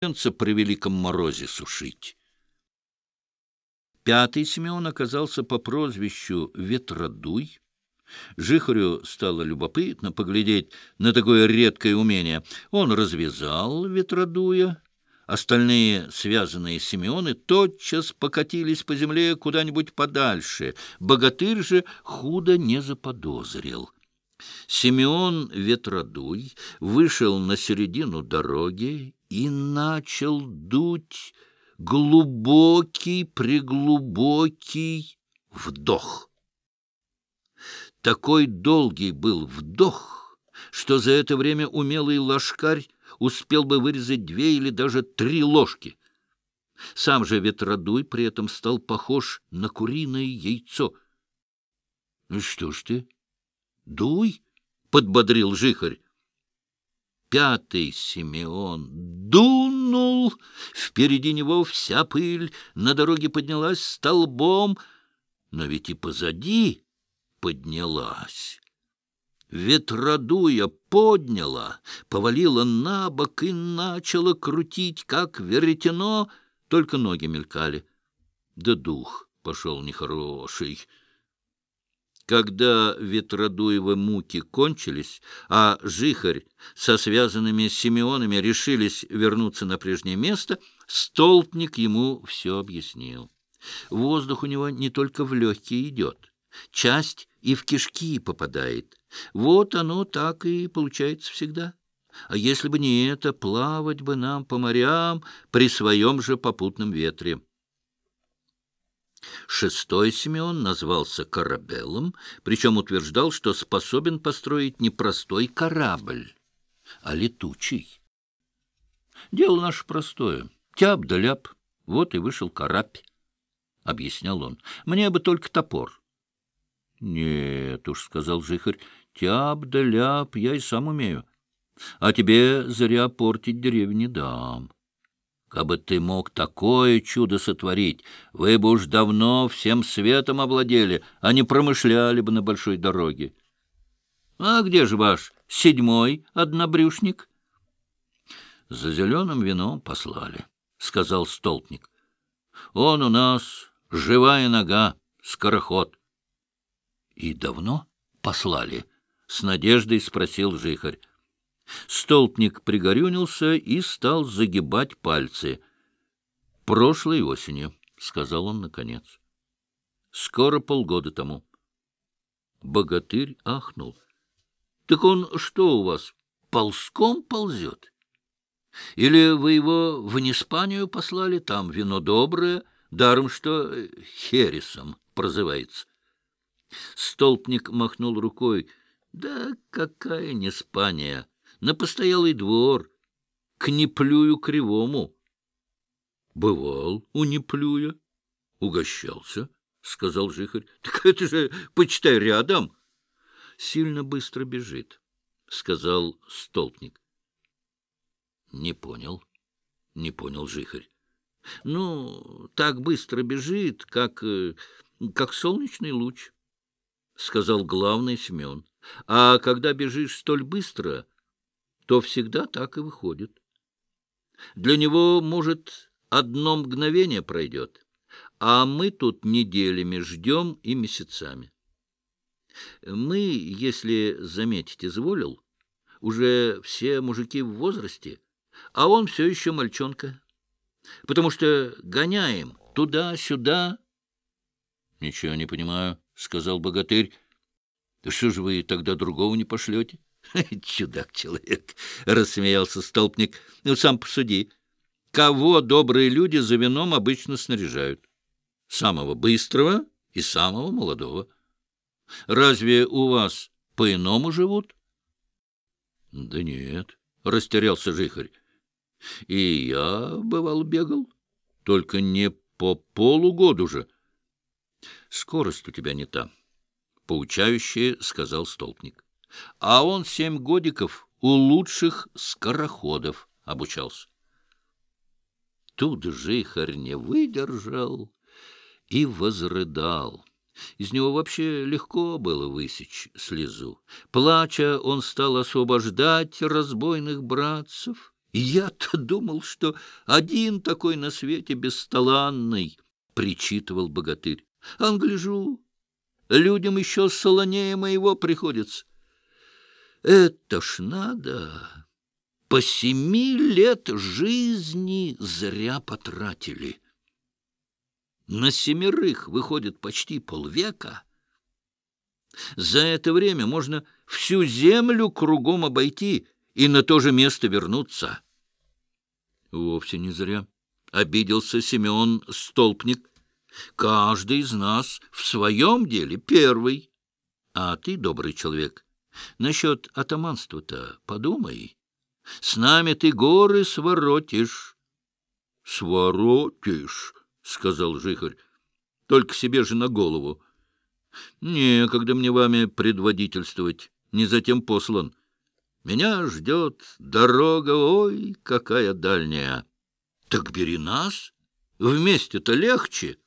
младенца при великом морозе сушить. Пятый Симеон оказался по прозвищу Ветродуй. Жихарю стало любопытно поглядеть на такое редкое умение. Он развязал Ветродуя. Остальные связанные Симеоны тотчас покатились по земле куда-нибудь подальше. Богатырь же худо не заподозрил. Симеон Ветродуй вышел на середину дороги и начал дуть глубокий-преглубокий вдох. Такой долгий был вдох, что за это время умелый лошкарь успел бы вырезать две или даже три ложки. Сам же ветродуй при этом стал похож на куриное яйцо. — Ну что ж ты, дуй, — подбодрил жихарь. Пятый Симеон дунул, впереди него вся пыль на дороге поднялась столбом, но ведь и позади поднялась. Ветродуя подняла, повалила на бок и начала крутить, как веретено, только ноги мелькали. Да дух пошел нехороший. Когда ветродуевы муки кончились, а жихарь со связанными Симеонами решились вернуться на прежнее место, столпник ему все объяснил. Воздух у него не только в легкие идет, часть и в кишки попадает. Вот оно так и получается всегда. А если бы не это, плавать бы нам по морям при своем же попутном ветре. Шестой Симеон назвался Корабелом, причем утверждал, что способен построить не простой корабль, а летучий. Дело наше простое. Тяп да ляп. Вот и вышел карабь, — объяснял он. Мне бы только топор. — Нет уж, — сказал Жихарь, — тяп да ляп я и сам умею. А тебе зря портить деревья не дам. Кабы ты мог такое чудо сотворить, вы бы уж давно всем светом овладели, а не промышляли бы на большой дороге. А где же ваш седьмой однобрюшник? За зеленым вином послали, — сказал столпник. Он у нас живая нога, скороход. И давно послали? — с надеждой спросил жихарь. Столпник пригорюнился и стал загибать пальцы. «Прошлой осенью», — сказал он наконец. «Скоро полгода тому». Богатырь ахнул. «Так он что у вас, ползком ползет? Или вы его в Испанию послали, там вино доброе, даром что хересом прозывается?» Столпник махнул рукой. «Да какая не Испания!» На постоялый двор, к Неплюю Кривому. — Бывал у Неплюя, угощался, — сказал Жихарь. — Так это же, почитай, рядом. — Сильно быстро бежит, — сказал Столпник. — Не понял, не понял Жихарь. — Ну, так быстро бежит, как, э, как солнечный луч, — сказал главный Семен. — А когда бежишь столь быстро то всегда так и выходит. Для него, может, одно мгновение пройдет, а мы тут неделями ждем и месяцами. Мы, если заметить изволил, уже все мужики в возрасте, а он все еще мальчонка, потому что гоняем туда-сюда. — Ничего не понимаю, — сказал богатырь. — Да что же вы тогда другого не пошлете? —— Чудак-человек, — рассмеялся столпник. — Ну, сам посуди. Кого добрые люди за вином обычно снаряжают? Самого быстрого и самого молодого. Разве у вас по-иному живут? — Да нет, — растерялся жихарь. — И я, бывал, бегал, только не по полугоду же. — Скорость у тебя не та, — поучающе сказал столпник а он семь годиков у лучших скороходов обучался. Тут жихарь не выдержал и возрыдал. Из него вообще легко было высечь слезу. Плача, он стал освобождать разбойных братцев Я-то думал, что один такой на свете бесталанный, — причитывал богатырь. Англяжу, людям еще солонее моего приходится. Это ж надо! По семи лет жизни зря потратили. На семерых выходит почти полвека. За это время можно всю землю кругом обойти и на то же место вернуться. Вовсе не зря. Обиделся Семен Столпник. Каждый из нас в своем деле первый. А ты, добрый человек, насчет атаманства-то подумай. С нами ты горы своротишь. — Своротишь, — сказал Жихарь, — только себе же на голову. Некогда мне вами предводительствовать, не затем послан. Меня ждет дорога, ой, какая дальняя. Так бери нас, вместе-то легче.